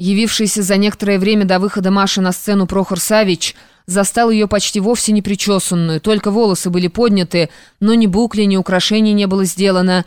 Явившийся за некоторое время до выхода Маши на сцену Прохор Савич застал ее почти вовсе не причесанную, только волосы были подняты, но ни букли, ни украшений не было сделано.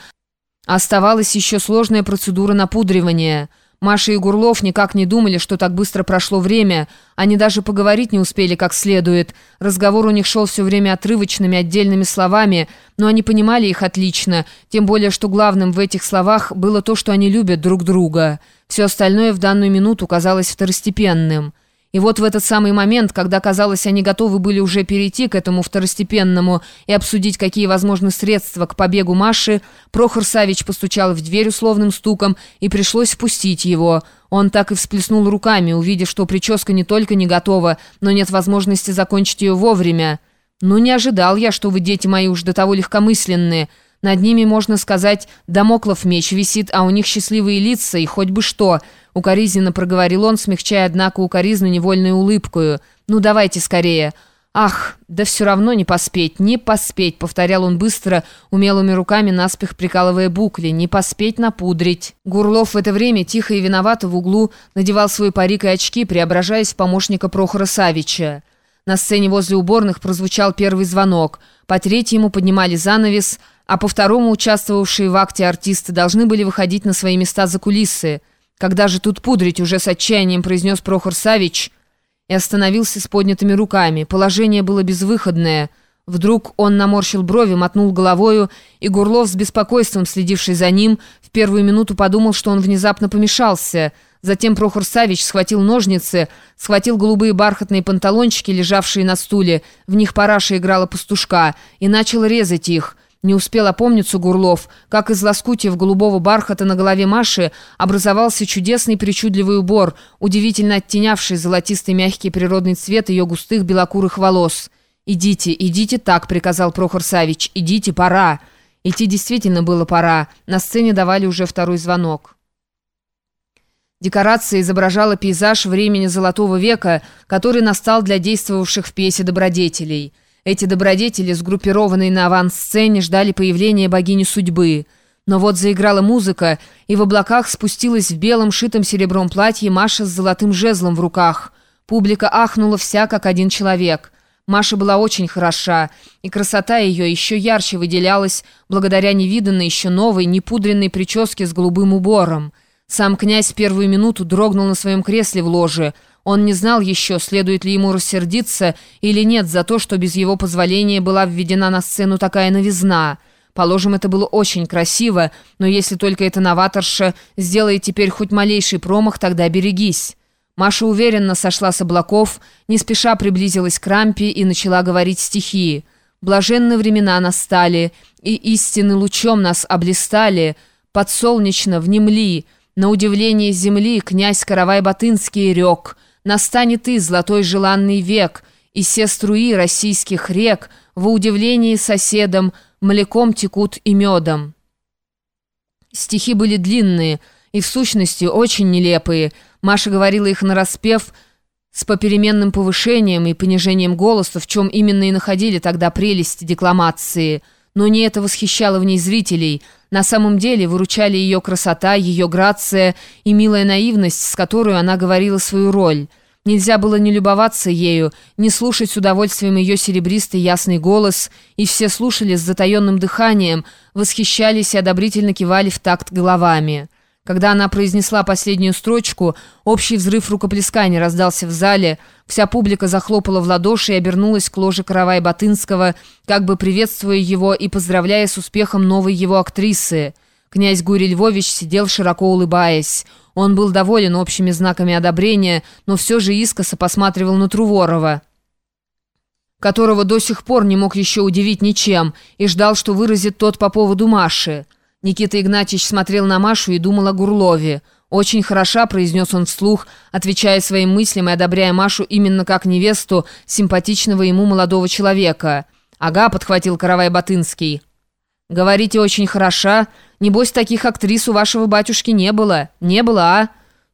Оставалась еще сложная процедура напудривания – Маша и Гурлов никак не думали, что так быстро прошло время. Они даже поговорить не успели как следует. Разговор у них шел все время отрывочными, отдельными словами, но они понимали их отлично, тем более, что главным в этих словах было то, что они любят друг друга. Все остальное в данную минуту казалось второстепенным. И вот в этот самый момент, когда, казалось, они готовы были уже перейти к этому второстепенному и обсудить, какие возможны средства к побегу Маши, Прохор Савич постучал в дверь условным стуком, и пришлось впустить его. Он так и всплеснул руками, увидев, что прическа не только не готова, но нет возможности закончить ее вовремя. «Ну, не ожидал я, что вы, дети мои, уж до того легкомысленные». Над ними, можно сказать, домоклов меч висит, а у них счастливые лица, и хоть бы что. Укоризненно проговорил он, смягчая, однако, укоризну невольной улыбкою. «Ну, давайте скорее». «Ах, да все равно не поспеть, не поспеть», — повторял он быстро, умелыми руками наспех прикалывая букли, «не поспеть напудрить». Гурлов в это время тихо и виновато в углу надевал свой парик и очки, преображаясь в помощника Прохора Савича. На сцене возле уборных прозвучал первый звонок. По третьему поднимали занавес — а по второму участвовавшие в акте артисты должны были выходить на свои места за кулисы. «Когда же тут пудрить?» уже с отчаянием произнес Прохор Савич и остановился с поднятыми руками. Положение было безвыходное. Вдруг он наморщил брови, мотнул головою, и Гурлов, с беспокойством следивший за ним, в первую минуту подумал, что он внезапно помешался. Затем Прохор Савич схватил ножницы, схватил голубые бархатные панталончики, лежавшие на стуле, в них параша играла пастушка, и начал резать их – не успел опомниться Гурлов, как из лоскутьев голубого бархата на голове Маши образовался чудесный причудливый убор, удивительно оттенявший золотистый мягкий природный цвет ее густых белокурых волос. «Идите, идите так», — приказал Прохор Савич, — «идите, пора». Идти действительно было пора. На сцене давали уже второй звонок. Декорация изображала пейзаж времени Золотого века, который настал для действовавших в пьесе добродетелей — эти добродетели, сгруппированные на авансцене, ждали появления богини судьбы. Но вот заиграла музыка, и в облаках спустилась в белом шитом серебром платье Маша с золотым жезлом в руках. Публика ахнула вся, как один человек. Маша была очень хороша, и красота ее еще ярче выделялась благодаря невиданной еще новой, непудренной прическе с голубым убором. Сам князь первую минуту дрогнул на своем кресле в ложе – он не знал еще, следует ли ему рассердиться или нет за то, что без его позволения была введена на сцену такая новизна. Положим, это было очень красиво, но если только эта новаторша сделает теперь хоть малейший промах, тогда берегись. Маша уверенно сошла с облаков, не спеша приблизилась к рампе и начала говорить стихи. «Блаженны времена настали, и истины лучом нас облистали, подсолнечно внемли, на удивление земли князь Каравай-Батынский рек». Настанет и золотой желанный век, и все струи российских рек во удивлении соседам млеком текут и медом. Стихи были длинные и в сущности очень нелепые. Маша говорила их нараспев с попеременным повышением и понижением голоса, в чем именно и находили тогда прелести декламации. Но не это восхищало в ней зрителей. На самом деле выручали ее красота, ее грация и милая наивность, с которой она говорила свою роль. Нельзя было не любоваться ею, не слушать с удовольствием ее серебристый ясный голос, и все слушали с затаенным дыханием, восхищались и одобрительно кивали в такт головами. Когда она произнесла последнюю строчку, общий взрыв рукоплесканий раздался в зале, вся публика захлопала в ладоши и обернулась к ложе Каравай-Батынского, как бы приветствуя его и поздравляя с успехом новой его актрисы. Князь Гурий Львович сидел широко улыбаясь. Он был доволен общими знаками одобрения, но все же искоса посматривал на Труворова, которого до сих пор не мог еще удивить ничем, и ждал, что выразит тот по поводу Маши. Никита Игнатьевич смотрел на Машу и думал о Гурлове. «Очень хороша», — произнес он вслух, отвечая своим мыслям и одобряя Машу именно как невесту симпатичного ему молодого человека. «Ага», — подхватил Каравай-Батынский. «Говорите, очень хороша. Небось, таких актрис у вашего батюшки не было. Не было, а?»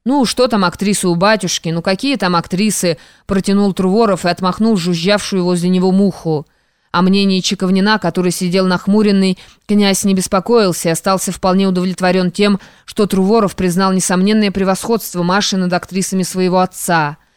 «Ну, что там актрисы у батюшки? Ну, какие там актрисы?» Протянул Труворов и отмахнул жужжавшую возле него муху. О мнении Чековнина, который сидел нахмуренный, князь не беспокоился и остался вполне удовлетворен тем, что Труворов признал несомненное превосходство Маши над актрисами своего отца –